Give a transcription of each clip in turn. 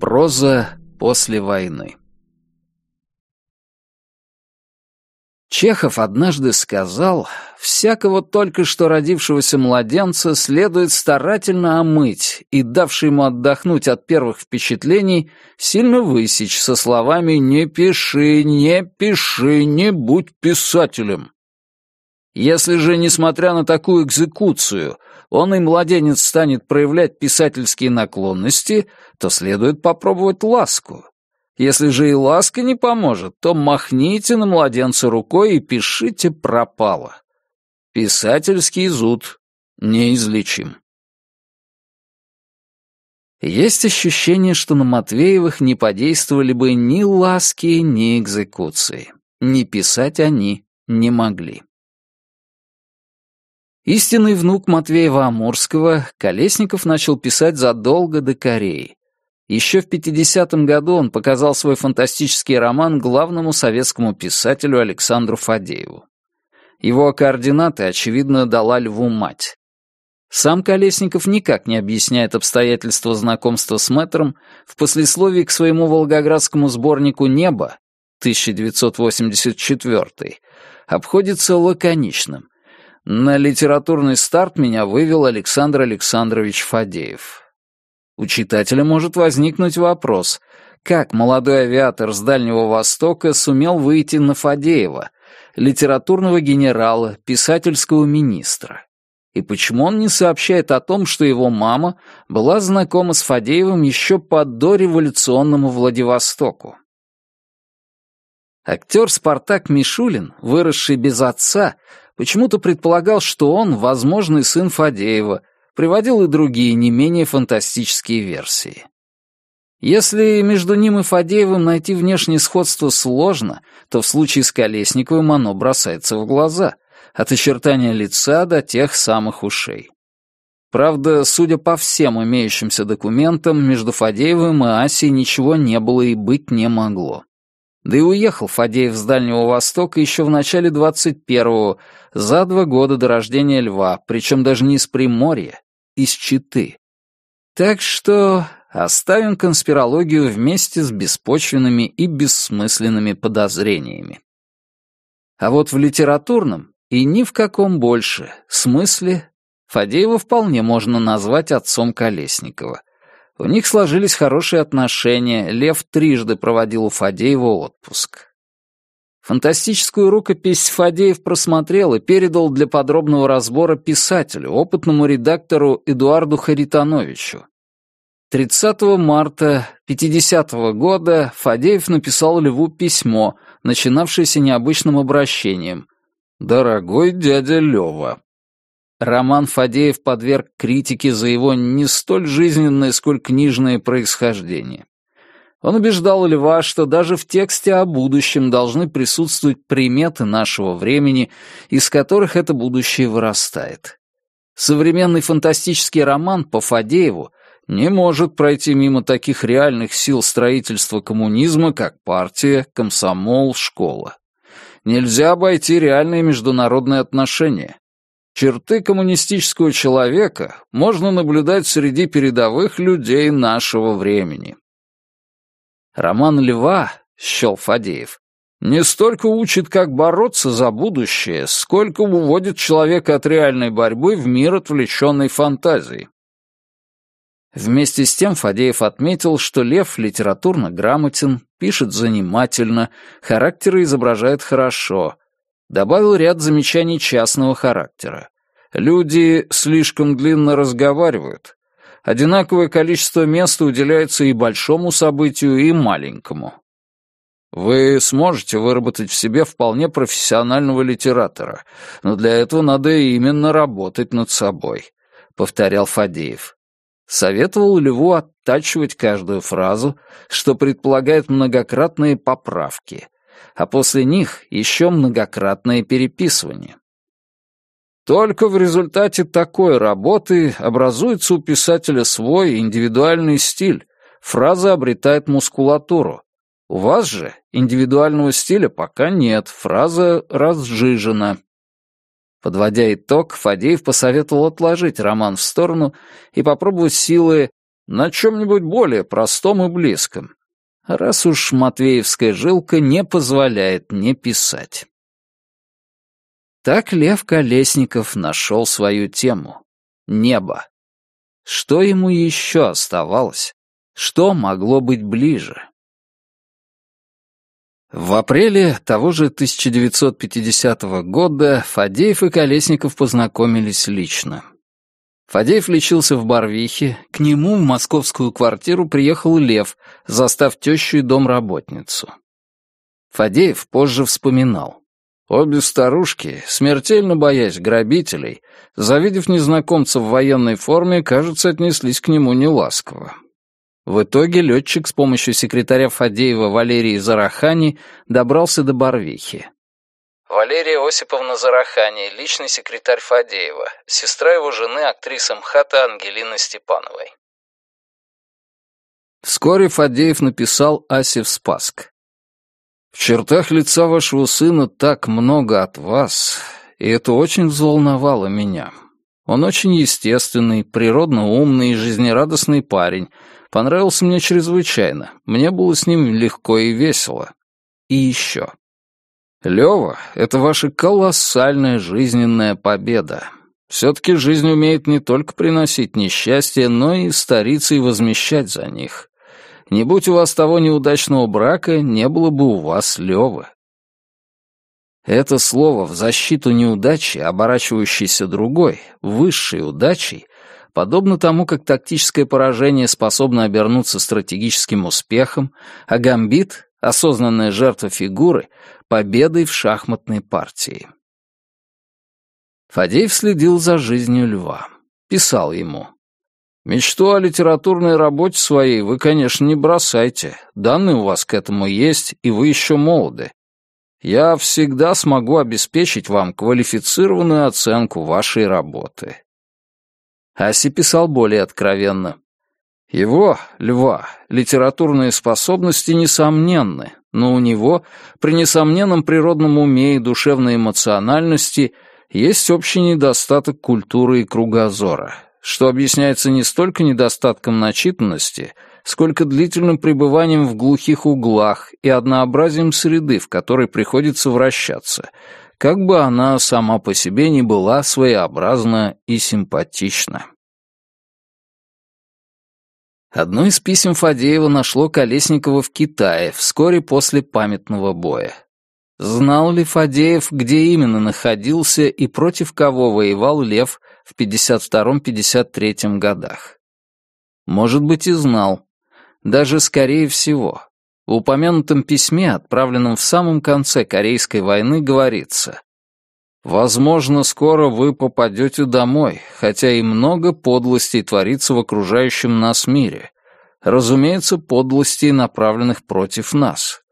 Проза после войны Чехов однажды сказал, всякого только что родившегося младенца следует старательно омыть и, давший ему отдохнуть от первых впечатлений, сильно высечь со словами «не пиши, не пиши, не будь писателем». Если же, несмотря на такую экзекуцию, он и младенец станет проявлять писательские наклонности, то следует попробовать ласку. Если же и ласка не поможет, то махните на младенца рукой и пишите «пропало». Писательский зуд неизлечим. Есть ощущение, что на Матвеевых не подействовали бы ни ласки, ни экзекуции. Не писать они не могли. Истинный внук Матвеева Амурского Колесников начал писать задолго до Кореи. Еще в 50-м году он показал свой фантастический роман главному советскому писателю Александру Фадееву. Его координаты, очевидно, дала Льву мать. Сам Колесников никак не объясняет обстоятельства знакомства с мэтром в послесловии к своему волгоградскому сборнику «Небо» 1984 обходится лаконичным. На литературный старт меня вывел Александр Александрович Фадеев. У читателя может возникнуть вопрос, как молодой авиатор с Дальнего Востока сумел выйти на Фадеева, литературного генерала, писательского министра? И почему он не сообщает о том, что его мама была знакома с Фадеевым еще по дореволюционному Владивостоку? Актер Спартак Мишулин, выросший без отца, почему-то предполагал, что он возможный сын Фадеева — приводил и другие не менее фантастические версии. Если между ним и Фадеевым найти внешнее сходство сложно, то в случае с Колесниковым оно бросается в глаза, от очертания лица до тех самых ушей. Правда, судя по всем имеющимся документам, между Фадеевым и Асей ничего не было и быть не могло. Да и уехал Фадеев с Дальнего Востока еще в начале 21-го, за два года до рождения Льва, причем даже не из Приморья, из Читы. Так что оставим конспирологию вместе с беспочвенными и бессмысленными подозрениями. А вот в литературном и ни в каком больше смысле Фадеева вполне можно назвать отцом Колесникова. У них сложились хорошие отношения, Лев трижды проводил у Фадеева отпуск. Фантастическую рукопись Фадеев просмотрел и передал для подробного разбора писателю, опытному редактору Эдуарду Харитоновичу. 30 марта 50 -го года Фадеев написал Льву письмо, начинавшееся необычным обращением. «Дорогой дядя Лёва». Роман Фадеев подверг критике за его не столь жизненное, сколь книжное происхождение. Он убеждал Льва, что даже в тексте о будущем должны присутствовать приметы нашего времени, из которых это будущее вырастает. Современный фантастический роман по Фадееву не может пройти мимо таких реальных сил строительства коммунизма, как партия, комсомол, школа. Нельзя обойти реальные международные отношения. Черты коммунистического человека можно наблюдать среди передовых людей нашего времени. Роман Льва, счел Фадеев, не столько учит, как бороться за будущее, сколько уводит человека от реальной борьбы в мир отвлеченной фантазии. Вместе с тем Фадеев отметил, что Лев литературно грамотен, пишет занимательно, характеры изображает хорошо. Добавил ряд замечаний частного характера. Люди слишком длинно разговаривают, одинаковое количество места уделяется и большому событию, и маленькому. Вы сможете выработать в себе вполне профессионального литератора, но для этого надо именно работать над собой», — повторял Фадеев. Советовал Льву оттачивать каждую фразу, что предполагает многократные поправки, а после них еще многократное переписывание. Только в результате такой работы образуется у писателя свой индивидуальный стиль, фраза обретает мускулатуру. У вас же индивидуального стиля пока нет, фраза разжижена. Подводя итог, Фадеев посоветовал отложить роман в сторону и попробовать силы на чем-нибудь более простом и близком, раз уж матвеевская жилка не позволяет не писать. Так Лев Колесников нашел свою тему — небо. Что ему еще оставалось? Что могло быть ближе? В апреле того же 1950 года Фадеев и Колесников познакомились лично. Фадеев лечился в Барвихе, к нему в московскую квартиру приехал Лев, застав тещу и домработницу. Фадеев позже вспоминал. Обе старушки, смертельно боясь грабителей, завидев незнакомца в военной форме, кажется, отнеслись к нему неласково. В итоге летчик с помощью секретаря Фадеева Валерии Зарахани добрался до Барвихи. Валерия Осиповна Зарахани, личный секретарь Фадеева, сестра его жены, актрисы МХАТа Ангелины Степановой. Вскоре Фадеев написал Асе в Спаск. «В чертах лица вашего сына так много от вас, и это очень взволновало меня. Он очень естественный, природно умный и жизнерадостный парень, Понравился мне чрезвычайно. Мне было с ним легко и весело. И еще. Лева — это ваша колоссальная жизненная победа. Все-таки жизнь умеет не только приносить несчастье, но и стариться и возмещать за них. Не будь у вас того неудачного брака, не было бы у вас Левы. Это слово в защиту неудачи, оборачивающейся другой, высшей удачей, Подобно тому, как тактическое поражение способно обернуться стратегическим успехом, а гамбит, осознанная жертва фигуры, победой в шахматной партии. Фадеев следил за жизнью льва. Писал ему. «Мечту о литературной работе своей вы, конечно, не бросайте. Данные у вас к этому есть, и вы еще молоды. Я всегда смогу обеспечить вам квалифицированную оценку вашей работы. Аси писал более откровенно. Его, Льва, литературные способности несомненны, но у него, при несомненном природном уме и душевной эмоциональности, есть общий недостаток культуры и кругозора, что объясняется не столько недостатком начитанности, сколько длительным пребыванием в глухих углах и однообразием среды, в которой приходится вращаться — как бы она сама по себе не была своеобразна и симпатична. Одно из писем Фадеева нашло Колесникова в Китае вскоре после памятного боя. Знал ли Фадеев, где именно находился и против кого воевал Лев в 52-53 годах? Может быть, и знал. Даже скорее всего. В упомянутом письме, отправленном в самом конце Корейской войны, говорится «Возможно, скоро вы попадете домой, хотя и много подлостей творится в окружающем нас мире. Разумеется, подлостей, направленных против нас.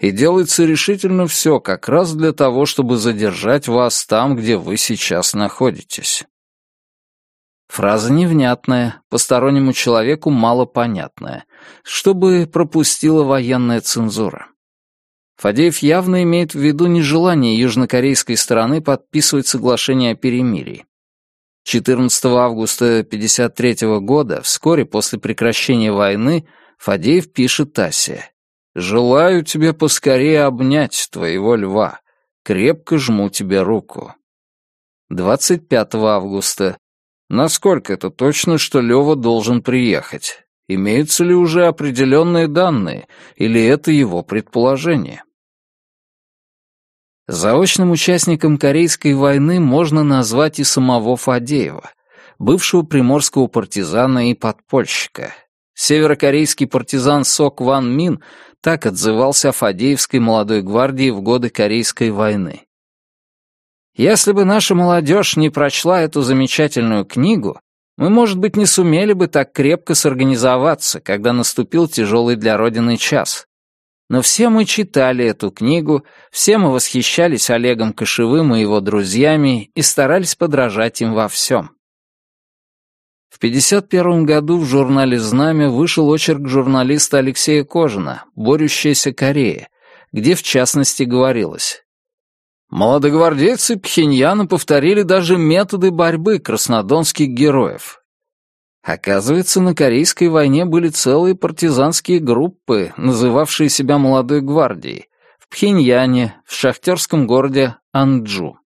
И делается решительно все как раз для того, чтобы задержать вас там, где вы сейчас находитесь». Фраза невнятная, постороннему человеку малопонятная, чтобы пропустила военная цензура. Фадеев явно имеет в виду нежелание южнокорейской стороны подписывать соглашение о перемирии. 14 августа 1953 года, вскоре после прекращения войны, Фадеев пишет Тасе. «Желаю тебе поскорее обнять твоего льва. Крепко жму тебе руку». 25 августа Насколько это точно, что Лёва должен приехать? Имеются ли уже определенные данные, или это его предположение? Заочным участником Корейской войны можно назвать и самого Фадеева, бывшего приморского партизана и подпольщика. Северокорейский партизан Сок Ван Мин так отзывался о Фадеевской молодой гвардии в годы Корейской войны. Если бы наша молодежь не прочла эту замечательную книгу, мы, может быть, не сумели бы так крепко сорганизоваться, когда наступил тяжелый для Родины час. Но все мы читали эту книгу, все мы восхищались Олегом Кошевым и его друзьями и старались подражать им во всем. В 1951 году в журнале «Знамя» вышел очерк журналиста Алексея Кожина «Борющаяся Корея», где в частности говорилось Молодогвардейцы Пхеньяна повторили даже методы борьбы краснодонских героев. Оказывается, на Корейской войне были целые партизанские группы, называвшие себя «Молодой гвардией», в Пхеньяне, в шахтерском городе Анджу.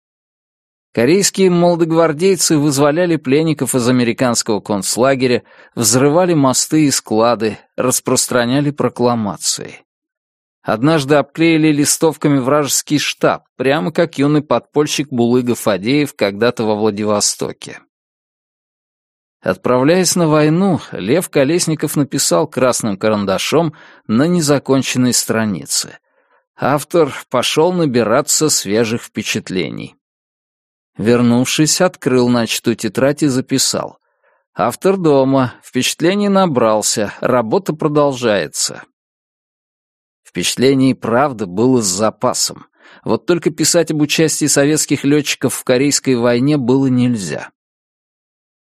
Корейские молодогвардейцы вызволяли пленников из американского концлагеря, взрывали мосты и склады, распространяли прокламации. Однажды обклеили листовками вражеский штаб, прямо как юный подпольщик Булыга Фадеев когда-то во Владивостоке. Отправляясь на войну, Лев Колесников написал красным карандашом на незаконченной странице. Автор пошел набираться свежих впечатлений. Вернувшись, открыл начатую тетрадь и записал. Автор дома, впечатлений набрался, работа продолжается. Впечатлений правда было с запасом. Вот только писать об участии советских летчиков в Корейской войне было нельзя.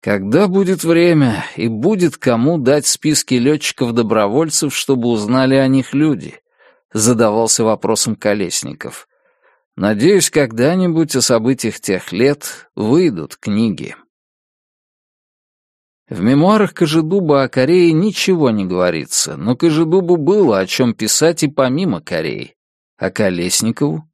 Когда будет время и будет кому дать списки летчиков-добровольцев, чтобы узнали о них люди? Задавался вопросом Колесников. Надеюсь, когда-нибудь о событиях тех лет выйдут книги. В мемуарах Кожедуба о Корее ничего не говорится, но Кожедубу было о чем писать и помимо Кореи. А Колесникову?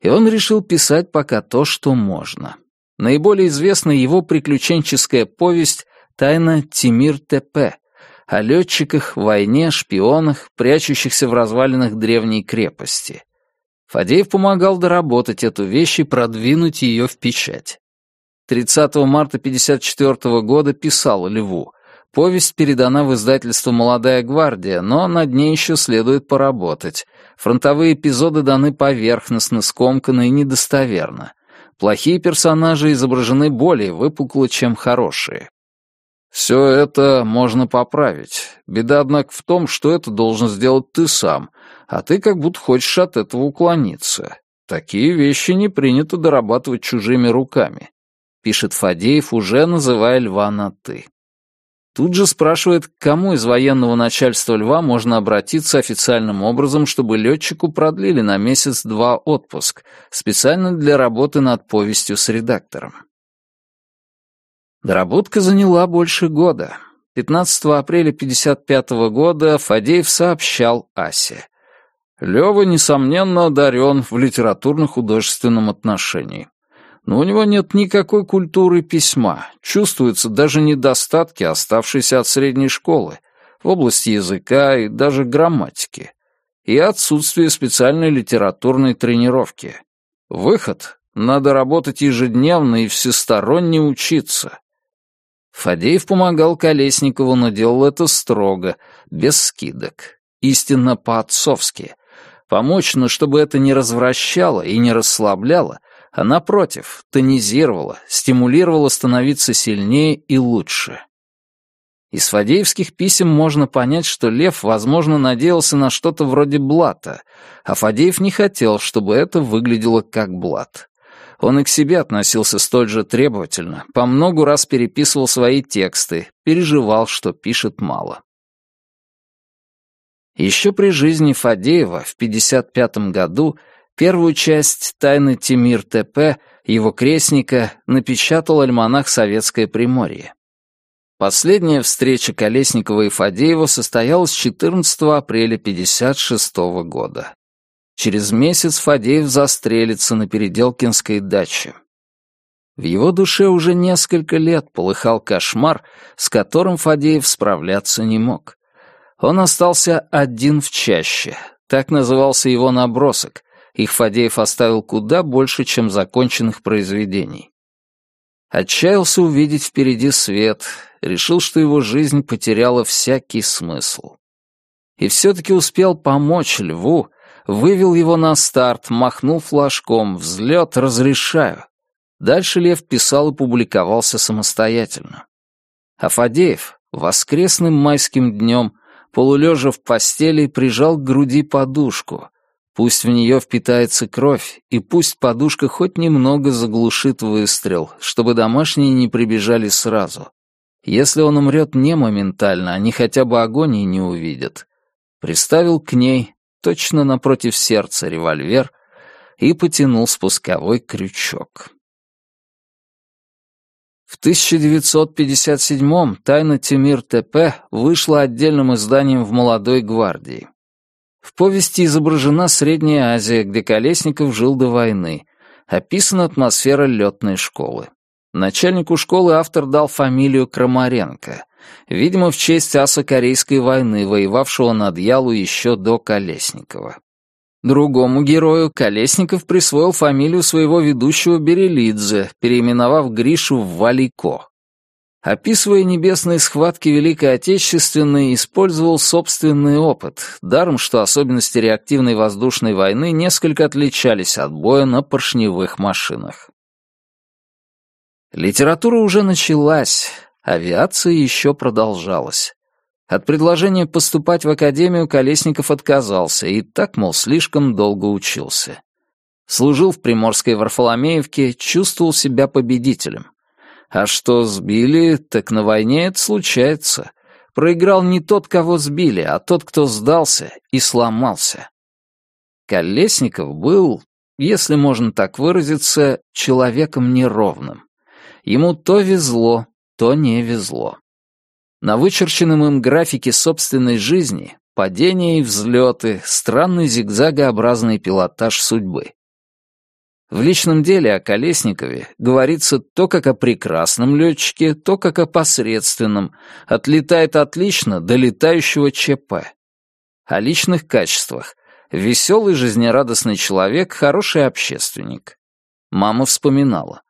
И он решил писать пока то, что можно. Наиболее известна его приключенческая повесть «Тайна Тимир ТП», о летчиках, войне, шпионах, прячущихся в развалинах древней крепости. Фадеев помогал доработать эту вещь и продвинуть ее в печать. 30 марта 1954 года писал Льву. Повесть передана в издательство «Молодая гвардия», но над ней еще следует поработать. Фронтовые эпизоды даны поверхностно, скомканно и недостоверно. Плохие персонажи изображены более выпукло, чем хорошие. Все это можно поправить. Беда, однако, в том, что это должен сделать ты сам, а ты как будто хочешь от этого уклониться. Такие вещи не принято дорабатывать чужими руками», — пишет Фадеев, уже называя Льва на «ты». Тут же спрашивает, к кому из военного начальства Льва можно обратиться официальным образом, чтобы летчику продлили на месяц-два отпуск, специально для работы над повестью с редактором. Доработка заняла больше года. 15 апреля 1955 года Фадеев сообщал Асе. Лёва, несомненно, одарен в литературно-художественном отношении. Но у него нет никакой культуры письма, чувствуются даже недостатки, оставшиеся от средней школы, в области языка и даже грамматики, и отсутствие специальной литературной тренировки. Выход — надо работать ежедневно и всесторонне учиться. Фадеев помогал Колесникову, но делал это строго, без скидок, истинно по-отцовски. Помочь, но чтобы это не развращало и не расслабляло, а напротив, тонизировало, стимулировало становиться сильнее и лучше. Из Фадеевских писем можно понять, что Лев, возможно, надеялся на что-то вроде блата, а Фадеев не хотел, чтобы это выглядело как блат. Он и к себе относился столь же требовательно, по многу раз переписывал свои тексты, переживал, что пишет мало. Еще при жизни Фадеева в 1955 году первую часть «Тайны Тимир ТП» его крестника напечатал альманах «Советское Приморье». Последняя встреча Колесникова и Фадеева состоялась 14 апреля 1956 года. Через месяц Фадеев застрелится на Переделкинской даче. В его душе уже несколько лет полыхал кошмар, с которым Фадеев справляться не мог. Он остался один в чаще. Так назывался его набросок. Их Фадеев оставил куда больше, чем законченных произведений. Отчаялся увидеть впереди свет, решил, что его жизнь потеряла всякий смысл. И все-таки успел помочь Льву, вывел его на старт, махнул флажком, взлет разрешаю. Дальше Лев писал и публиковался самостоятельно. А Фадеев воскресным майским днем, полулежа в постели, прижал к груди подушку. Пусть в нее впитается кровь, и пусть подушка хоть немного заглушит выстрел, чтобы домашние не прибежали сразу. Если он умрет не моментально, они хотя бы агонии не увидят. Приставил к ней, точно напротив сердца револьвер, и потянул спусковой крючок. В 1957-м «Тайна Тимир ТП» вышла отдельным изданием в «Молодой гвардии». В повести изображена Средняя Азия, где Колесников жил до войны. Описана атмосфера летной школы. Начальнику школы автор дал фамилию Крамаренко, видимо, в честь аса Корейской войны, воевавшего над Ялу еще до Колесникова. Другому герою Колесников присвоил фамилию своего ведущего Берелидзе, переименовав Гришу в Валико. Описывая небесные схватки Великой Отечественной, использовал собственный опыт, даром что особенности реактивной воздушной войны несколько отличались от боя на поршневых машинах. Литература уже началась, авиация еще продолжалась. От предложения поступать в академию Колесников отказался и так, мол, слишком долго учился. Служил в Приморской Варфоломеевке, чувствовал себя победителем. А что сбили, так на войне это случается. Проиграл не тот, кого сбили, а тот, кто сдался и сломался. Колесников был, если можно так выразиться, человеком неровным. Ему то везло, то не везло. На вычерченном им графике собственной жизни падения и взлеты, странный зигзагообразный пилотаж судьбы. В личном деле о Колесникове говорится то как о прекрасном летчике, то как о посредственном, отлетает отлично до летающего ЧП. О личных качествах. Веселый, жизнерадостный человек, хороший общественник. Мама вспоминала.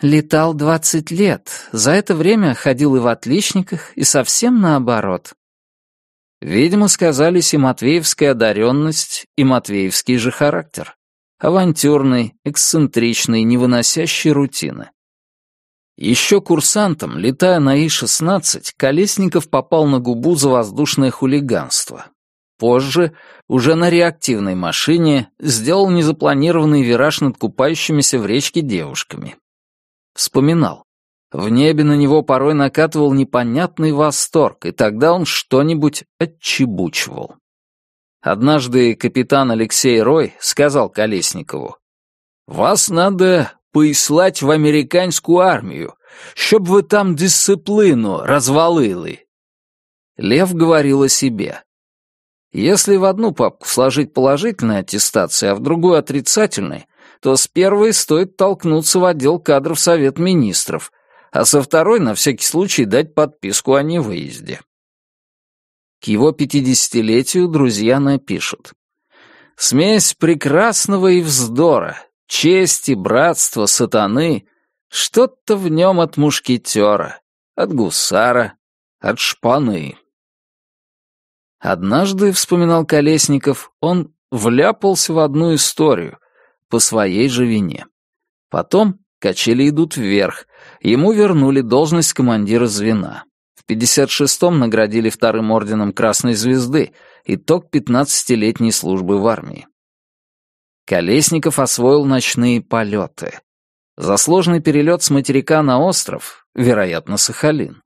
Летал двадцать лет. За это время ходил и в отличниках, и совсем наоборот. Видимо, сказались и матвеевская одаренность, и матвеевский же характер. Авантюрный, эксцентричный, не выносящий рутины. Еще курсантом, летая на И-16, Колесников попал на губу за воздушное хулиганство. Позже, уже на реактивной машине, сделал незапланированный вираж над купающимися в речке девушками. Вспоминал. В небе на него порой накатывал непонятный восторг, и тогда он что-нибудь отчебучивал. Однажды капитан Алексей Рой сказал Колесникову, «Вас надо поислать в американскую армию, щоб вы там дисциплину развалили». Лев говорил о себе. Если в одну папку сложить положительные аттестации, а в другую отрицательные, то с первой стоит толкнуться в отдел кадров Совет Министров, а со второй на всякий случай дать подписку о невыезде. К его пятидесятилетию друзья напишут. Смесь прекрасного и вздора, чести, братства, сатаны, что-то в нем от мушкетера, от гусара, от шпаны. Однажды, вспоминал Колесников, он вляпался в одну историю, по своей же вине. Потом качели идут вверх, ему вернули должность командира звена. В 56-м наградили вторым орденом Красной Звезды, итог 15-летней службы в армии. Колесников освоил ночные полеты. За сложный перелет с материка на остров, вероятно, Сахалин,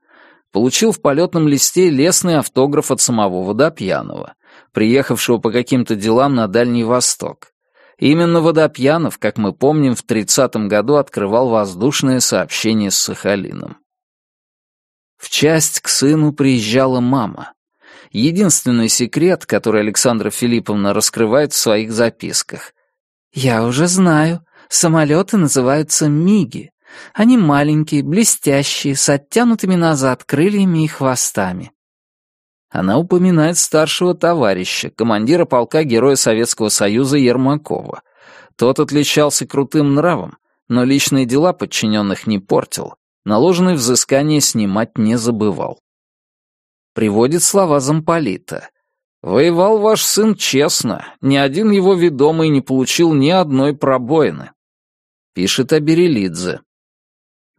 получил в полетном листе лесный автограф от самого Водопьянова, приехавшего по каким-то делам на Дальний Восток. Именно Водопьянов, как мы помним, в 30-м году открывал воздушное сообщение с Сахалином. В часть к сыну приезжала мама. Единственный секрет, который Александра Филипповна раскрывает в своих записках. «Я уже знаю. Самолеты называются «Миги». Они маленькие, блестящие, с оттянутыми назад крыльями и хвостами. Она упоминает старшего товарища, командира полка Героя Советского Союза Ермакова. Тот отличался крутым нравом, но личные дела подчиненных не портил, наложенные взыскания снимать не забывал. Приводит слова замполита. «Воевал ваш сын честно, ни один его ведомый не получил ни одной пробоины». Пишет о Берелидзе.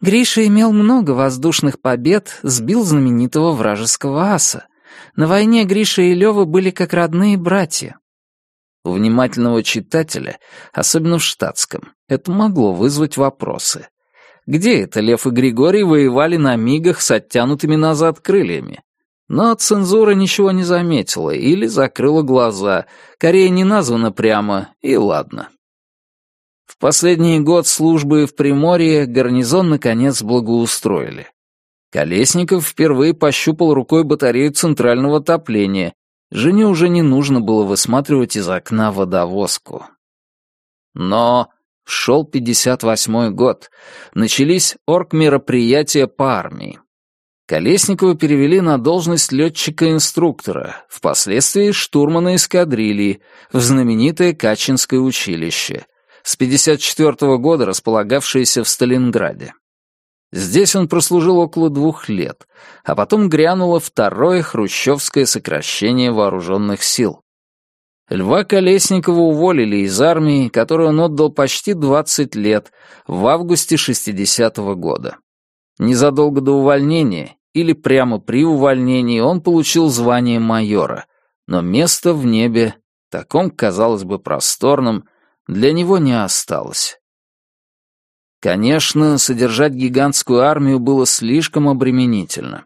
Гриша имел много воздушных побед, сбил знаменитого вражеского аса. На войне Гриша и Лёва были как родные братья. У внимательного читателя, особенно в штатском, это могло вызвать вопросы. Где это Лев и Григорий воевали на мигах с оттянутыми назад крыльями? Но цензура ничего не заметила или закрыла глаза. Корея не названа прямо, и ладно. последний год службы в Приморье гарнизон наконец благоустроили. Колесников впервые пощупал рукой батарею центрального отопления. Жене уже не нужно было высматривать из окна водовозку. Но шел 58-й год. Начались оргмероприятия по армии. Колесникова перевели на должность летчика-инструктора, впоследствии штурмана эскадрильи, в знаменитое Качинское училище, с 54 -го года располагавшееся в Сталинграде. Здесь он прослужил около двух лет, а потом грянуло второе хрущевское сокращение вооруженных сил. Льва Колесникова уволили из армии, которой он отдал почти 20 лет, в августе 60-го года. Незадолго до увольнения или прямо при увольнении он получил звание майора, но места в небе, таком, казалось бы, просторном, для него не осталось. Конечно, содержать гигантскую армию было слишком обременительно.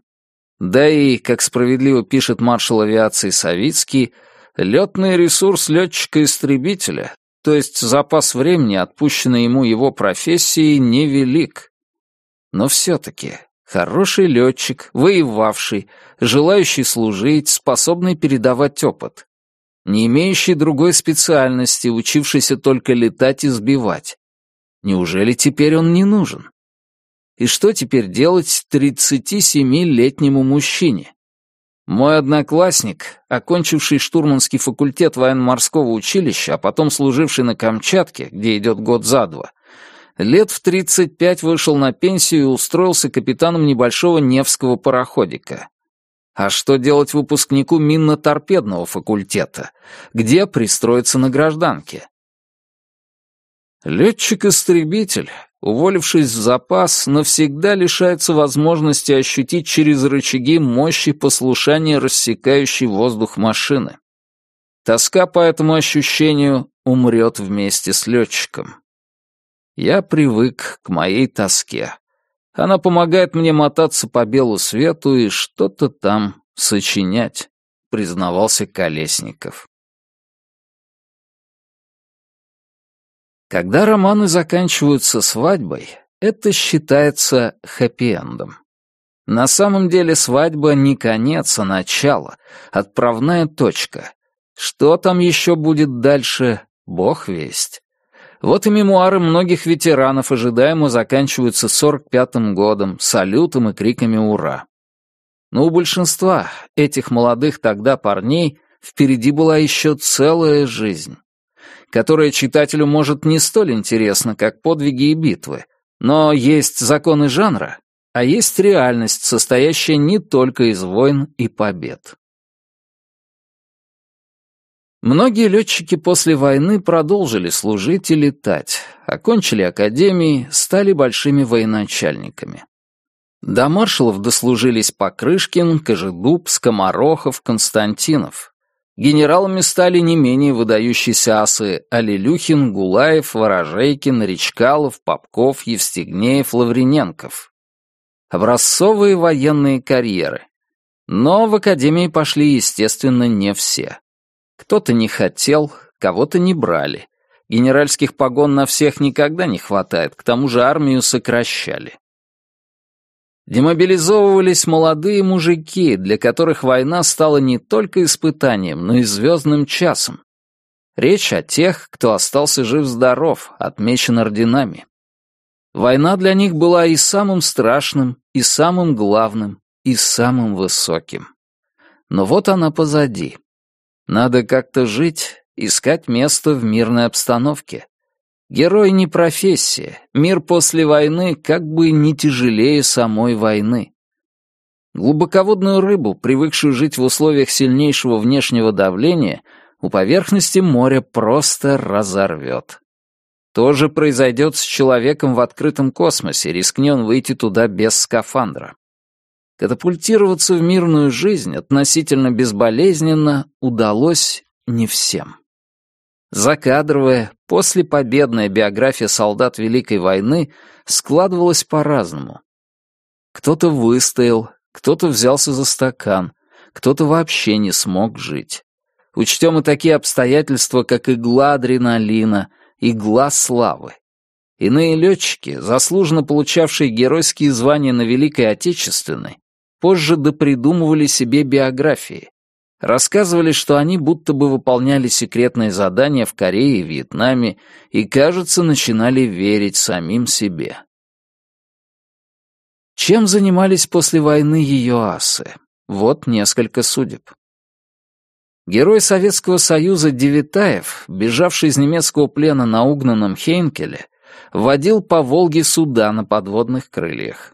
Да и, как справедливо пишет маршал авиации Савицкий, летный ресурс летчика-истребителя, то есть запас времени, отпущенный ему его профессией, невелик. Но все-таки хороший летчик, воевавший, желающий служить, способный передавать опыт, не имеющий другой специальности, учившийся только летать и сбивать. Неужели теперь он не нужен? И что теперь делать 37-летнему мужчине? Мой одноклассник, окончивший штурманский факультет военно-морского училища, а потом служивший на Камчатке, где идет год за два, лет в 35 вышел на пенсию и устроился капитаном небольшого Невского пароходика. А что делать выпускнику минно-торпедного факультета? Где пристроиться на гражданке? Летчик-истребитель, уволившись в запас, навсегда лишается возможности ощутить через рычаги мощи послушания рассекающей воздух машины. Тоска по этому ощущению умрет вместе с летчиком. Я привык к моей тоске. Она помогает мне мотаться по белу свету и что-то там сочинять, признавался Колесников. Когда романы заканчиваются свадьбой, это считается хэппи-эндом. На самом деле свадьба не конец, а начало, отправная точка. Что там еще будет дальше, бог весть. Вот и мемуары многих ветеранов ожидаемо заканчиваются 45-м годом, салютом и криками «Ура!». Но у большинства этих молодых тогда парней впереди была еще целая жизнь которое читателю может не столь интересно, как подвиги и битвы, но есть законы жанра, а есть реальность, состоящая не только из войн и побед. Многие летчики после войны продолжили служить и летать, окончили академии, стали большими военачальниками. До маршалов дослужились Покрышкин, Кожедуб, Скоморохов, Константинов. Генералами стали не менее выдающиеся асы Алилюхин, Гулаев, Ворожейкин, Речкалов, Попков, Евстигнеев, Лаврененков. Образцовые военные карьеры. Но в академии пошли, естественно, не все. Кто-то не хотел, кого-то не брали. Генеральских погон на всех никогда не хватает, к тому же армию сокращали. Демобилизовывались молодые мужики, для которых война стала не только испытанием, но и звездным часом. Речь о тех, кто остался жив-здоров, отмечен орденами. Война для них была и самым страшным, и самым главным, и самым высоким. Но вот она позади. Надо как-то жить, искать место в мирной обстановке. Герой не профессия, мир после войны как бы не тяжелее самой войны. Глубоководную рыбу, привыкшую жить в условиях сильнейшего внешнего давления, у поверхности моря просто разорвет. То же произойдет с человеком в открытом космосе, рискни он выйти туда без скафандра. Катапультироваться в мирную жизнь относительно безболезненно удалось не всем. Закадровая, послепобедная биография солдат Великой войны складывалась по-разному. Кто-то выстоял, кто-то взялся за стакан, кто-то вообще не смог жить. Учтем и такие обстоятельства, как игла адреналина, игла славы, Иные летчики, заслуженно получавшие геройские звания на Великой Отечественной, позже допридумывали себе биографии. Рассказывали, что они будто бы выполняли секретные задания в Корее и Вьетнаме и, кажется, начинали верить самим себе. Чем занимались после войны ее асы? Вот несколько судеб. Герой Советского Союза Девитаев, бежавший из немецкого плена на угнанном Хейнкеле, водил по Волге суда на подводных крыльях.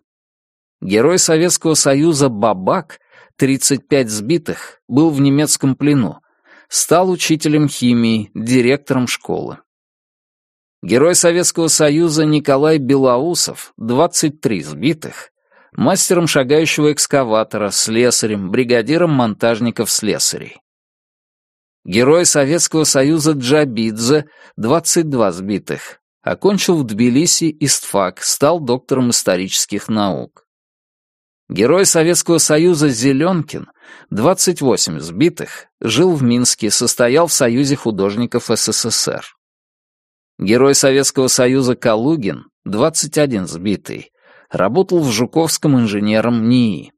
Герой Советского Союза Бабак, 35 сбитых, был в немецком плену, стал учителем химии, директором школы. Герой Советского Союза Николай Белоусов, 23 сбитых, мастером шагающего экскаватора, слесарем, бригадиром монтажников-слесарей. Герой Советского Союза Джабидзе, 22 сбитых, окончил в Тбилиси ИСТФАК, стал доктором исторических наук. Герой Советского Союза Зеленкин, 28 сбитых, жил в Минске, состоял в Союзе художников СССР. Герой Советского Союза Калугин, 21 сбитый, работал в Жуковском инженером НИИ.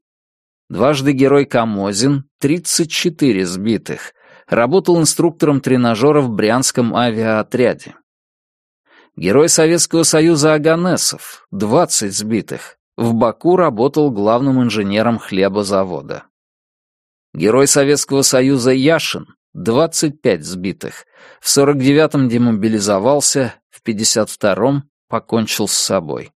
Дважды герой Камозин, 34 сбитых, работал инструктором тренажера в Брянском авиаотряде. Герой Советского Союза Аганесов, 20 сбитых, в Баку работал главным инженером хлебозавода. Герой Советского Союза Яшин, 25 сбитых, в 49-м демобилизовался, в 52-м покончил с собой.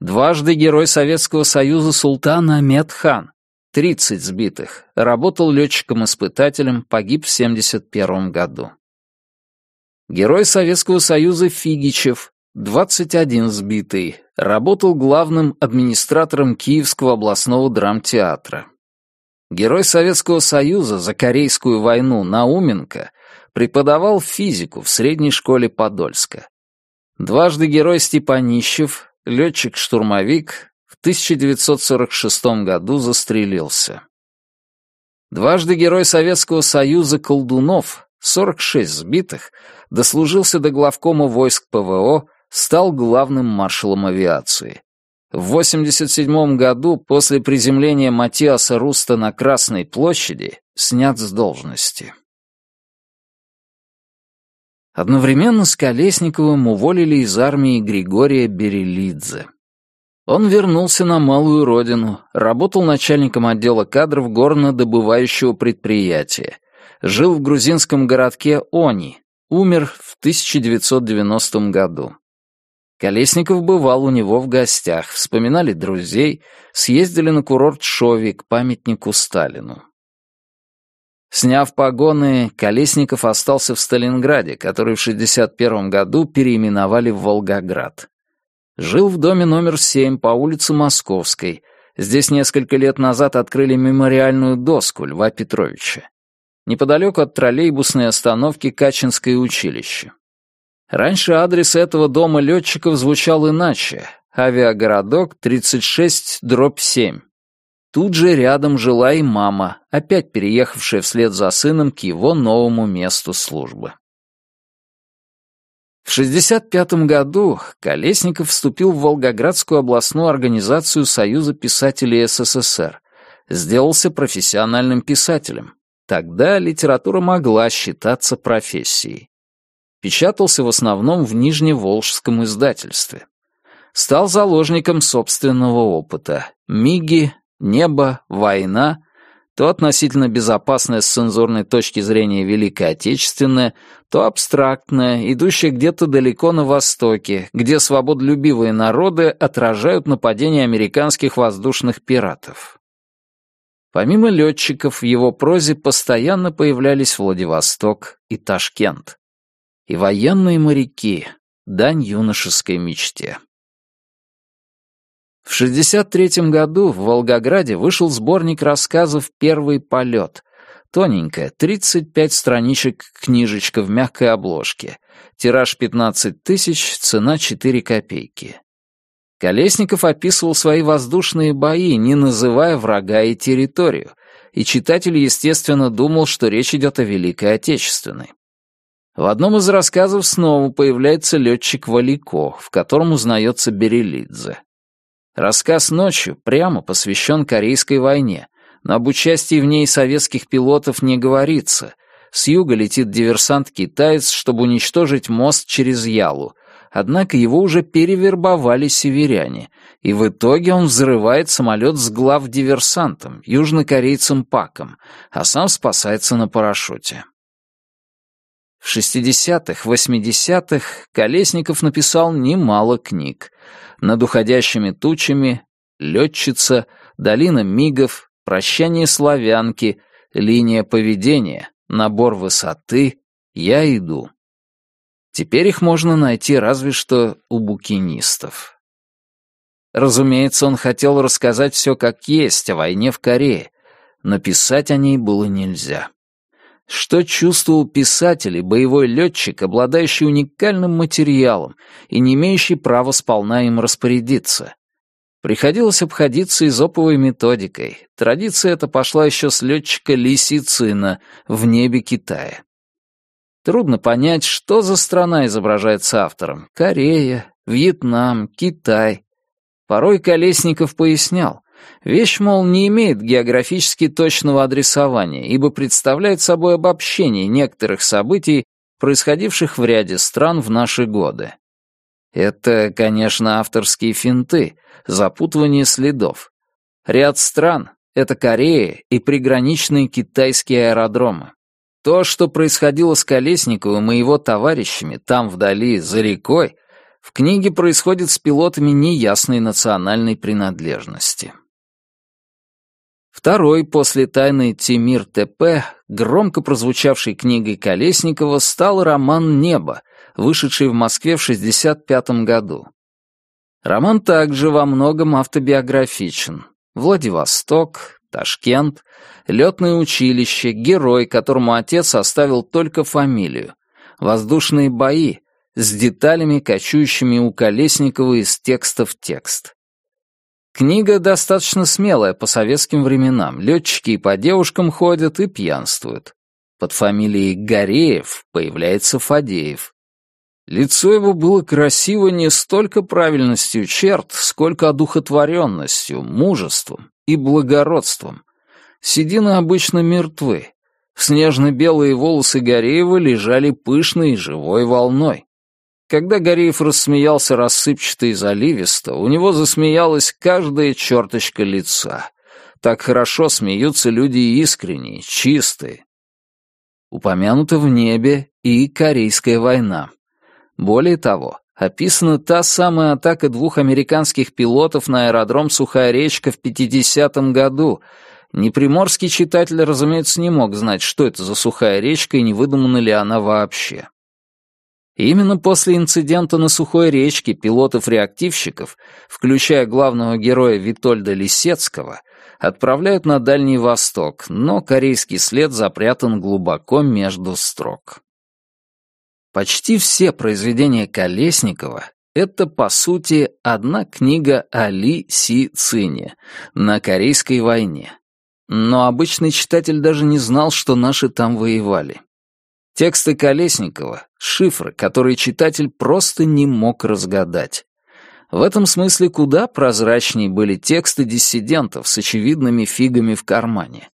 Дважды Герой Советского Союза Султан Ахмед хан, 30 сбитых, работал летчиком-испытателем, погиб в 71 году. Герой Советского Союза Фигичев, 21 сбитый, работал главным администратором Киевского областного драмтеатра. Герой Советского Союза за Корейскую войну Науменко преподавал физику в средней школе Подольска. Дважды герой Степанищев, летчик-штурмовик, в 1946 году застрелился. Дважды герой Советского Союза Колдунов, 46 сбитых, дослужился до главкома войск ПВО, стал главным маршалом авиации. В 1987 году, после приземления Матиаса Руста на Красной площади, снят с должности. Одновременно с Колесниковым уволили из армии Григория Берелидзе. Он вернулся на малую родину, работал начальником отдела кадров горнодобывающего предприятия, жил в грузинском городке Они, умер в 1990 году. Колесников бывал у него в гостях, вспоминали друзей, съездили на курорт Шови к памятнику Сталину. Сняв погоны, Колесников остался в Сталинграде, который в 1961 году переименовали в Волгоград. Жил в доме номер 7 по улице Московской. Здесь несколько лет назад открыли мемориальную доску Льва Петровича. Неподалеку от троллейбусной остановки Качинское училище. Раньше адрес этого дома летчиков звучал иначе. Авиагородок 36 дробь 7. Тут же рядом жила и мама, опять переехавшая вслед за сыном к его новому месту службы. В 1965 году Колесников вступил в Волгоградскую областную организацию Союза писателей СССР, сделался профессиональным писателем. Тогда литература могла считаться профессией печатался в основном в Нижневолжском издательстве. Стал заложником собственного опыта. Миги, небо, война, то относительно безопасное с цензурной точки зрения Великое Отечественное, то абстрактное, идущее где-то далеко на востоке, где свободолюбивые народы отражают нападение американских воздушных пиратов. Помимо летчиков, в его прозе постоянно появлялись Владивосток и Ташкент и военные моряки — дань юношеской мечте. В 1963 году в Волгограде вышел сборник рассказов «Первый полет», тоненькая, 35 страничек книжечка в мягкой обложке, тираж 15 тысяч, цена 4 копейки. Колесников описывал свои воздушные бои, не называя врага и территорию, и читатель, естественно, думал, что речь идет о Великой Отечественной. В одном из рассказов снова появляется летчик Валико, в котором узнается Берелидзе. Рассказ «Ночью» прямо посвящен Корейской войне, но об участии в ней советских пилотов не говорится. С юга летит диверсант-китаец, чтобы уничтожить мост через Ялу, однако его уже перевербовали северяне, и в итоге он взрывает самолет с глав-диверсантом, южнокорейцем Паком, а сам спасается на парашюте. В 60-х, 80-х Колесников написал немало книг. «Над уходящими тучами», «Летчица», «Долина мигов», «Прощание славянки», «Линия поведения», «Набор высоты», «Я иду». Теперь их можно найти разве что у букинистов. Разумеется, он хотел рассказать все как есть о войне в Корее, но писать о ней было нельзя. Что чувствовал писатель и боевой летчик, обладающий уникальным материалом и не имеющий права сполна им распорядиться? Приходилось обходиться изоповой методикой. Традиция эта пошла еще с летчика Лисицина в небе Китая. Трудно понять, что за страна изображается автором. Корея, Вьетнам, Китай. Порой Колесников пояснял, Вещь, мол, не имеет географически точного адресования, ибо представляет собой обобщение некоторых событий, происходивших в ряде стран в наши годы. Это, конечно, авторские финты, запутывание следов. Ряд стран — это Корея и приграничные китайские аэродромы. То, что происходило с Колесниковым и его товарищами там вдали, за рекой, в книге происходит с пилотами неясной национальной принадлежности. Второй после тайны Тимир ТП, громко прозвучавшей книгой Колесникова, стал роман «Небо», вышедший в Москве в 1965 году. Роман также во многом автобиографичен. Владивосток, Ташкент, летное училище, герой, которому отец оставил только фамилию, воздушные бои с деталями, кочующими у Колесникова из текста в текст. Книга достаточно смелая по советским временам. Летчики и по девушкам ходят и пьянствуют. Под фамилией Гореев появляется Фадеев. Лицо его было красиво не столько правильностью черт, сколько одухотворенностью, мужеством и благородством. Седины обычно мертвы. Снежно-белые волосы Гореева лежали пышной и живой волной. Когда Гореев рассмеялся рассыпчато и заливисто, у него засмеялась каждая черточка лица. Так хорошо смеются люди искренние, чистые. Упомянута в небе и Корейская война. Более того, описана та самая атака двух американских пилотов на аэродром Сухая речка в 50-м году. Неприморский читатель, разумеется, не мог знать, что это за сухая речка и не выдумана ли она вообще. Именно после инцидента на Сухой речке пилотов-реактивщиков, включая главного героя Витольда Лисецкого, отправляют на Дальний Восток, но корейский след запрятан глубоко между строк. Почти все произведения Колесникова — это, по сути, одна книга о Ли Си Цине на Корейской войне. Но обычный читатель даже не знал, что наши там воевали. Тексты Колесникова — шифры, которые читатель просто не мог разгадать. В этом смысле куда прозрачнее были тексты диссидентов с очевидными фигами в кармане.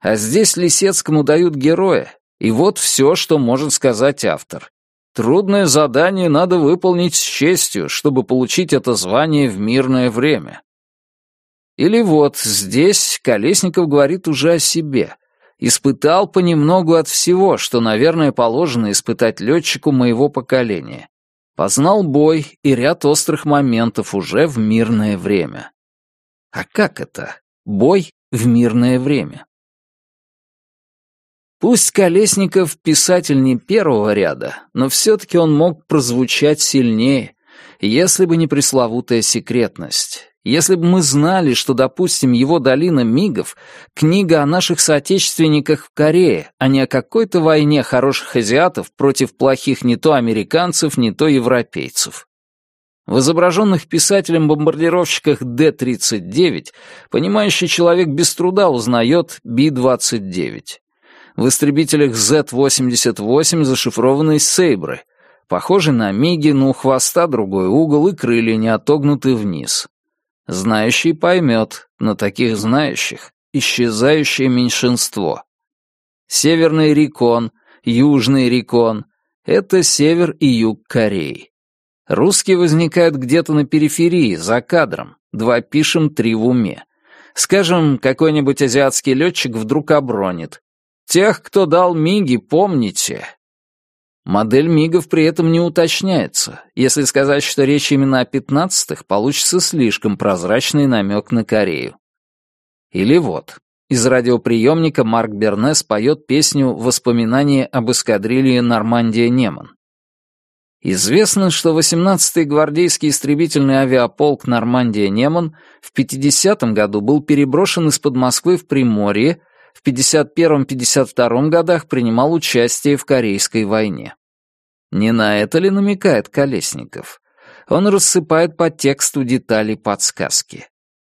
А здесь Лисецкому дают героя, и вот все, что может сказать автор. Трудное задание надо выполнить с честью, чтобы получить это звание в мирное время. Или вот здесь Колесников говорит уже о себе, Испытал понемногу от всего, что, наверное, положено испытать летчику моего поколения. Познал бой и ряд острых моментов уже в мирное время. А как это? Бой в мирное время. Пусть Колесников писатель не первого ряда, но все-таки он мог прозвучать сильнее, если бы не пресловутая секретность. Если бы мы знали, что, допустим, его «Долина мигов» — книга о наших соотечественниках в Корее, а не о какой-то войне хороших азиатов против плохих не то американцев, не то европейцев. В изображенных писателем бомбардировщиках Д-39 понимающий человек без труда узнает Би-29. В истребителях Z-88 зашифрованы сейбры, похожи на миги, но у хвоста другой угол и крылья не отогнуты вниз. Знающий поймет, но таких знающих исчезающее меньшинство. Северный Рекон, Южный Рекон — это север и юг Кореи. Русские возникают где-то на периферии, за кадром, два пишем, три в уме. Скажем, какой-нибудь азиатский летчик вдруг обронит. Тех, кто дал миги, помните. Модель мигов при этом не уточняется. Если сказать, что речь именно о пятнадцатых, получится слишком прозрачный намек на Корею. Или вот, из радиоприемника Марк Бернес поет песню «Воспоминания об эскадрилье Нормандия-Неман». Известно, что 18-й гвардейский истребительный авиаполк «Нормандия-Неман» в 50-м году был переброшен из-под Москвы в Приморье, в 51-52 годах принимал участие в Корейской войне. Не на это ли намекает Колесников? Он рассыпает по тексту детали подсказки.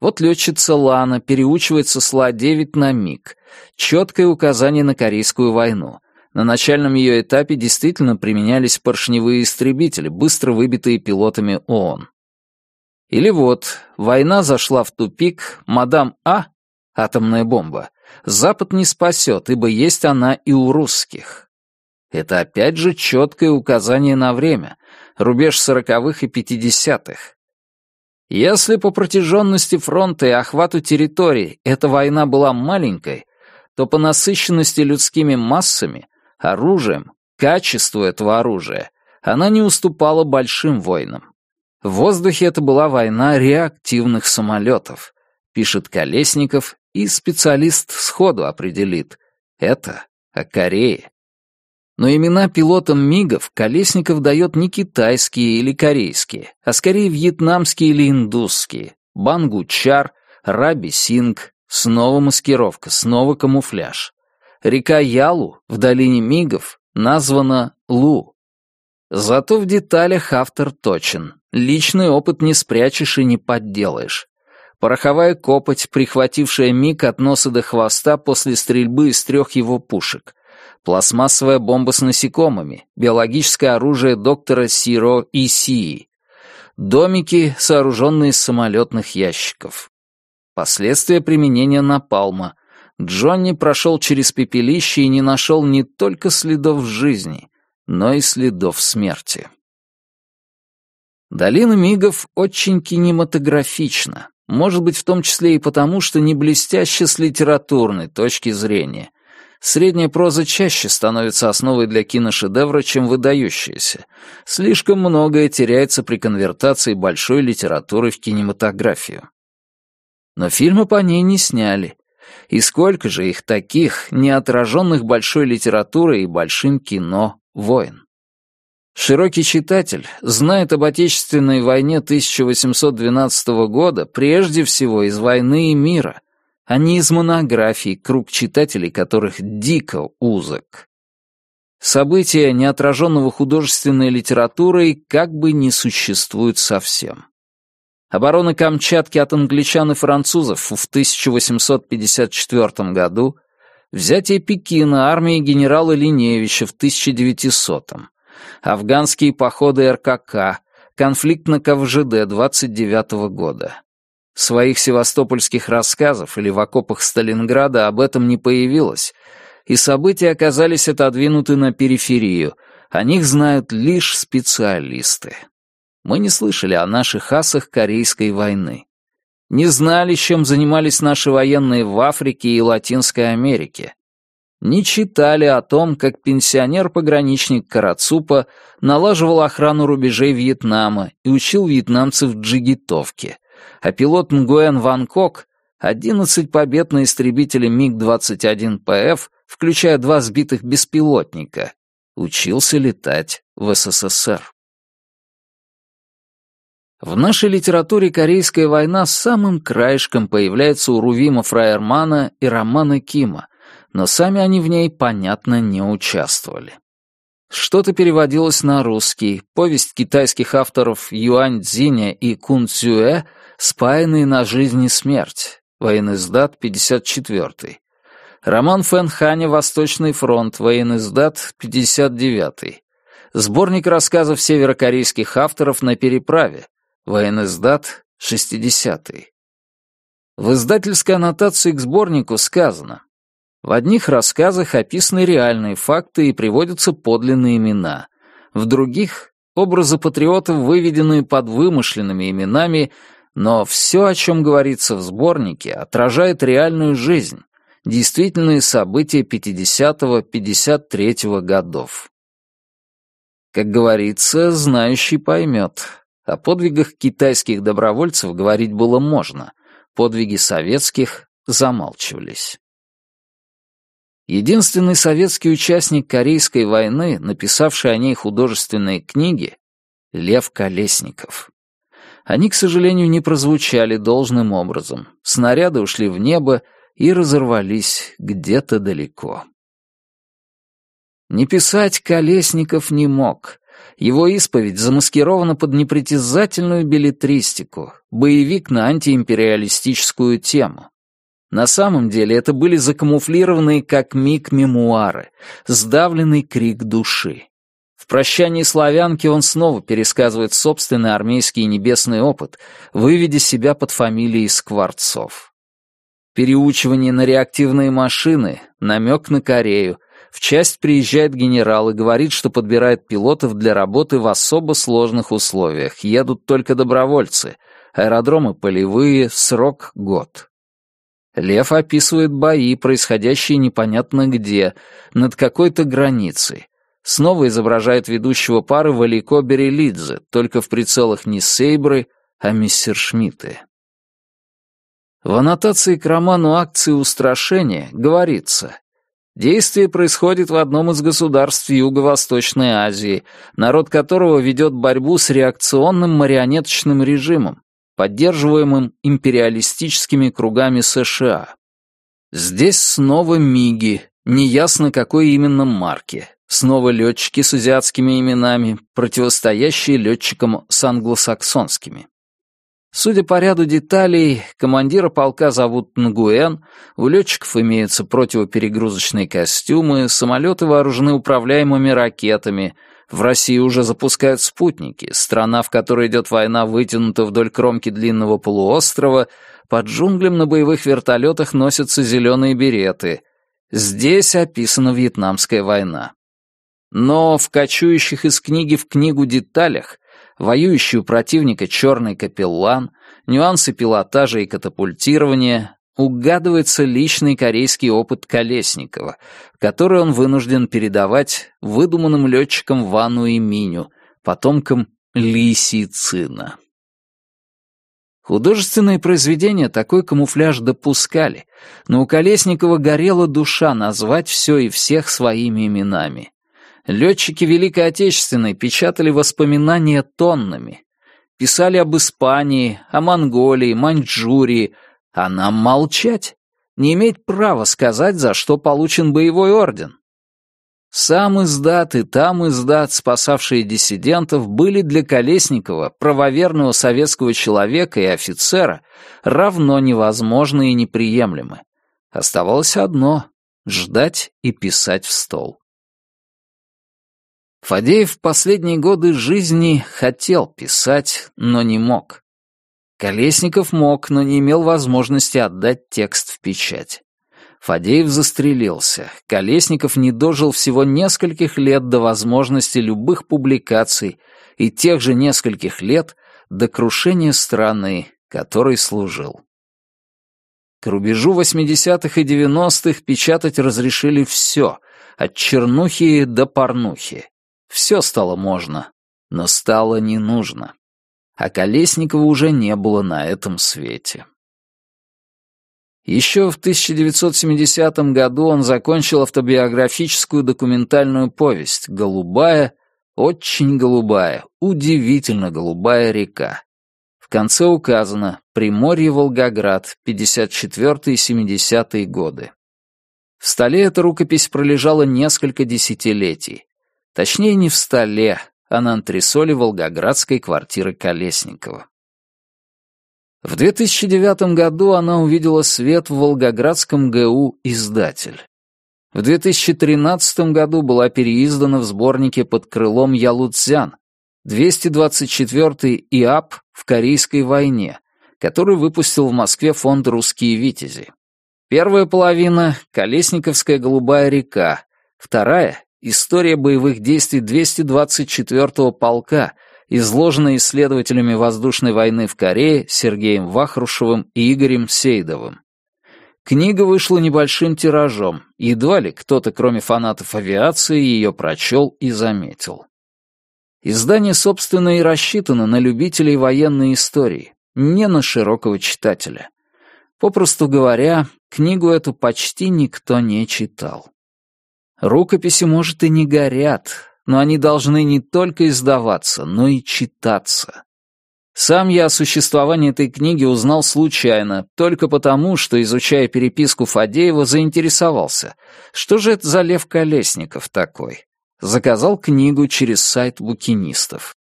Вот летчица Лана переучивается с Ла-9 на МиГ. Четкое указание на Корейскую войну. На начальном ее этапе действительно применялись поршневые истребители, быстро выбитые пилотами ООН. Или вот, война зашла в тупик, мадам А, атомная бомба, Запад не спасет, ибо есть она и у русских. Это опять же четкое указание на время, рубеж сороковых и пятидесятых. Если по протяженности фронта и охвату территорий эта война была маленькой, то по насыщенности людскими массами, оружием, качеству этого оружия, она не уступала большим войнам. В воздухе это была война реактивных самолетов, пишет Колесников, и специалист сходу определит. Это о Корее. Но имена пилотам МИГов Колесников дает не китайские или корейские, а скорее вьетнамские или индусские. Бангу Чар, Раби Синг, снова маскировка, снова камуфляж. Река Ялу в долине МИГов названа Лу. Зато в деталях автор точен. Личный опыт не спрячешь и не подделаешь. Пороховая копоть, прихватившая Миг от носа до хвоста после стрельбы из трех его пушек пластмассовая бомба с насекомыми, биологическое оружие доктора Сиро и домики, сооруженные из самолетных ящиков. Последствия применения напалма. Джонни прошел через пепелище и не нашел не только следов жизни, но и следов смерти. Долина Мигов очень кинематографична, может быть, в том числе и потому, что не блестяще с литературной точки зрения, Средняя проза чаще становится основой для киношедевра, чем выдающаяся. Слишком многое теряется при конвертации большой литературы в кинематографию. Но фильмы по ней не сняли. И сколько же их таких, не отраженных большой литературой и большим кино войн? Широкий читатель знает об Отечественной войне 1812 года прежде всего из «Войны и мира», а не из монографий, круг читателей которых дико узок. События, не отраженного художественной литературой, как бы не существуют совсем. Оборона Камчатки от англичан и французов в 1854 году, взятие Пекина армией генерала Линевича в 1900 афганские походы РКК, конфликт на КВЖД 29 года. Своих севастопольских рассказов или в окопах Сталинграда об этом не появилось, и события оказались отодвинуты на периферию, о них знают лишь специалисты. Мы не слышали о наших асах Корейской войны. Не знали, чем занимались наши военные в Африке и Латинской Америке. Не читали о том, как пенсионер-пограничник Карацупа налаживал охрану рубежей Вьетнама и учил вьетнамцев джигитовке — а пилот Нгуэн Ван Кок — 11 побед на истребителе МиГ-21ПФ, включая два сбитых беспилотника, учился летать в СССР. В нашей литературе Корейская война самым краешком появляется у Рувима Фраермана и Романа Кима, но сами они в ней, понятно, не участвовали. Что-то переводилось на русский, повесть китайских авторов Юань Цзиня и Кун Цюэ «Спаянные на жизнь и смерть», военный сдат 54 Роман Фенханя «Восточный фронт», военный сдат, 59-й. Сборник рассказов северокорейских авторов на переправе, военный сдат, 60-й. В издательской аннотации к сборнику сказано в одних рассказах описаны реальные факты и приводятся подлинные имена. В других — образы патриотов, выведенные под вымышленными именами, но все, о чем говорится в сборнике, отражает реальную жизнь, действительные события 50-53 годов. Как говорится, знающий поймет. О подвигах китайских добровольцев говорить было можно, подвиги советских замалчивались. Единственный советский участник Корейской войны, написавший о ней художественные книги, — Лев Колесников. Они, к сожалению, не прозвучали должным образом. Снаряды ушли в небо и разорвались где-то далеко. Не писать Колесников не мог. Его исповедь замаскирована под непритязательную билетристику, боевик на антиимпериалистическую тему. На самом деле это были закамуфлированные как миг мемуары, сдавленный крик души. «Прощании славянки» он снова пересказывает собственный армейский небесный опыт, выведя себя под фамилией Скворцов. Переучивание на реактивные машины, намек на Корею. В часть приезжает генерал и говорит, что подбирает пилотов для работы в особо сложных условиях. Едут только добровольцы. Аэродромы полевые, срок — год. Лев описывает бои, происходящие непонятно где, над какой-то границей. Снова изображает ведущего пары Валико Берелидзе, только в прицелах не Сейбры, а Мессершмитты. В аннотации к роману «Акции устрашения» говорится Действие происходит в одном из государств Юго-Восточной Азии, народ которого ведет борьбу с реакционным марионеточным режимом, поддерживаемым империалистическими кругами США. Здесь снова МИГи, неясно какой именно марки, снова летчики с азиатскими именами, противостоящие летчикам с англосаксонскими. Судя по ряду деталей, командира полка зовут Нгуэн, у летчиков имеются противоперегрузочные костюмы, самолеты вооружены управляемыми ракетами — в России уже запускают спутники. Страна, в которой идет война, вытянута вдоль кромки длинного полуострова. Под джунглям на боевых вертолетах носятся зеленые береты. Здесь описана Вьетнамская война. Но в кочующих из книги в книгу деталях воюющий противника черный капеллан, нюансы пилотажа и катапультирования, угадывается личный корейский опыт Колесникова, который он вынужден передавать выдуманным летчикам Вану и Миню, потомкам Ли Си Цина. Художественные произведения такой камуфляж допускали, но у Колесникова горела душа назвать все и всех своими именами. Летчики Великой Отечественной печатали воспоминания тоннами. Писали об Испании, о Монголии, Маньчжурии, а нам молчать, не иметь права сказать, за что получен боевой орден. Сам издат и там издат, спасавшие диссидентов, были для Колесникова, правоверного советского человека и офицера, равно невозможны и неприемлемы. Оставалось одно — ждать и писать в стол. Фадеев в последние годы жизни хотел писать, но не мог. Колесников мог, но не имел возможности отдать текст в печать. Фадеев застрелился. Колесников не дожил всего нескольких лет до возможности любых публикаций и тех же нескольких лет до крушения страны, которой служил. К рубежу 80-х и 90-х печатать разрешили все, от чернухи до порнухи. Все стало можно, но стало не нужно а Колесникова уже не было на этом свете. Еще в 1970 году он закончил автобиографическую документальную повесть «Голубая, очень голубая, удивительно голубая река». В конце указано «Приморье Волгоград, 54-70 годы». В столе эта рукопись пролежала несколько десятилетий. Точнее, не в столе, а на антресоле волгоградской квартиры Колесникова. В 2009 году она увидела свет в Волгоградском ГУ «Издатель». В 2013 году была переиздана в сборнике «Под крылом Ялуцзян», 224-й ИАП в Корейской войне, который выпустил в Москве фонд «Русские витязи». Первая половина — Колесниковская голубая река, вторая — история боевых действий 224-го полка, изложенная исследователями воздушной войны в Корее Сергеем Вахрушевым и Игорем Сейдовым. Книга вышла небольшим тиражом, едва ли кто-то, кроме фанатов авиации, ее прочел и заметил. Издание, собственно, и рассчитано на любителей военной истории, не на широкого читателя. Попросту говоря, книгу эту почти никто не читал. Рукописи, может, и не горят, но они должны не только издаваться, но и читаться. Сам я о существовании этой книги узнал случайно, только потому, что, изучая переписку Фадеева, заинтересовался, что же это за Лев Колесников такой. Заказал книгу через сайт букинистов.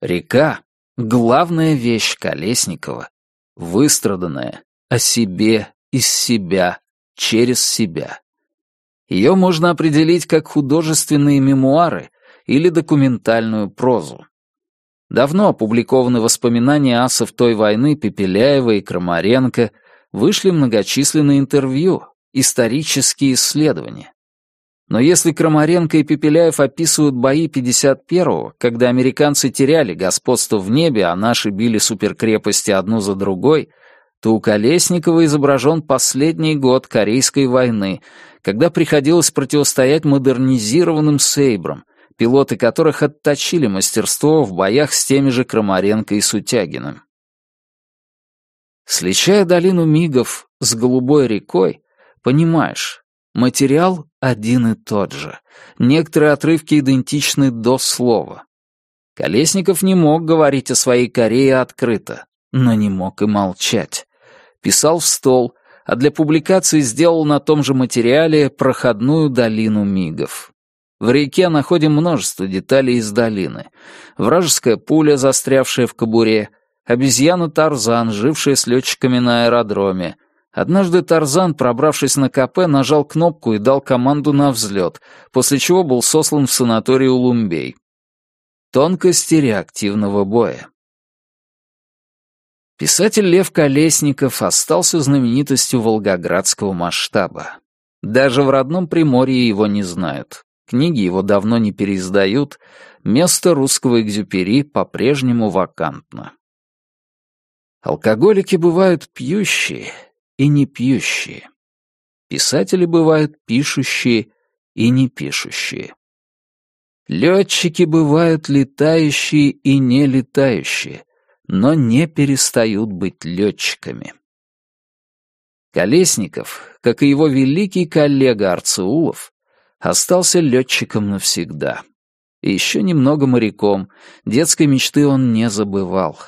Река — главная вещь Колесникова, выстраданная о себе, из себя, через себя. Ее можно определить как художественные мемуары или документальную прозу. Давно опубликованы воспоминания асов той войны Пепеляева и Крамаренко, вышли многочисленные интервью, исторические исследования. Но если Крамаренко и Пепеляев описывают бои 51-го, когда американцы теряли господство в небе, а наши били суперкрепости одну за другой, то у Колесникова изображен последний год Корейской войны, когда приходилось противостоять модернизированным «Сейбрам», пилоты которых отточили мастерство в боях с теми же Крамаренко и Сутягиным. Сличая долину Мигов с Голубой рекой, понимаешь, Материал один и тот же. Некоторые отрывки идентичны до слова. Колесников не мог говорить о своей Корее открыто, но не мог и молчать. Писал в стол, а для публикации сделал на том же материале проходную долину мигов. В реке находим множество деталей из долины. Вражеская пуля, застрявшая в кобуре, обезьяна Тарзан, жившая с летчиками на аэродроме, Однажды Тарзан, пробравшись на КП, нажал кнопку и дал команду на взлет, после чего был сослан в санаторий Улумбей. Тонкости реактивного боя. Писатель Лев Колесников остался знаменитостью волгоградского масштаба. Даже в родном Приморье его не знают. Книги его давно не переиздают, место русского экзюпери по-прежнему вакантно. Алкоголики бывают пьющие, и не пьющие. Писатели бывают пишущие и не пишущие. Летчики бывают летающие и не летающие, но не перестают быть летчиками. Колесников, как и его великий коллега Арцеулов, остался летчиком навсегда. И еще немного моряком, детской мечты он не забывал.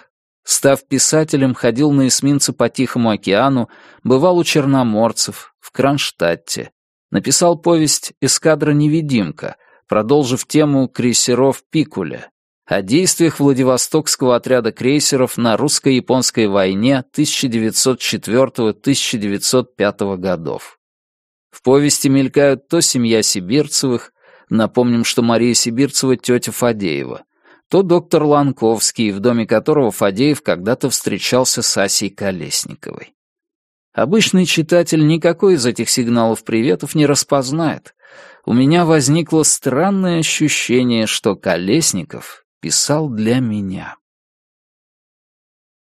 Став писателем, ходил на эсминцы по Тихому океану, бывал у черноморцев, в Кронштадте. Написал повесть «Эскадра-невидимка», продолжив тему крейсеров Пикуля, о действиях Владивостокского отряда крейсеров на русско-японской войне 1904-1905 годов. В повести мелькают то семья Сибирцевых, напомним, что Мария Сибирцева — тетя Фадеева, то доктор Ланковский, в доме которого Фадеев когда-то встречался с Асей Колесниковой. Обычный читатель никакой из этих сигналов приветов не распознает. У меня возникло странное ощущение, что Колесников писал для меня.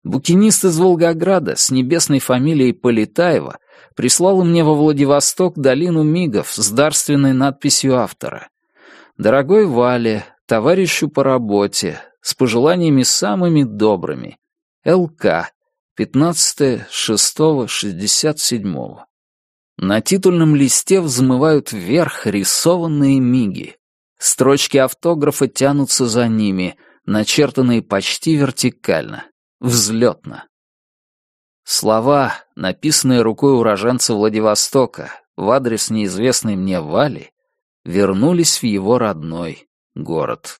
Букинист из Волгограда с небесной фамилией Полетаева прислал мне во Владивосток долину мигов с дарственной надписью автора. «Дорогой Вале, товарищу по работе, с пожеланиями самыми добрыми. ЛК, 15.06.67. На титульном листе взмывают вверх рисованные миги. Строчки автографа тянутся за ними, начертанные почти вертикально, взлетно. Слова, написанные рукой уроженца Владивостока в адрес неизвестной мне Вали, вернулись в его родной город.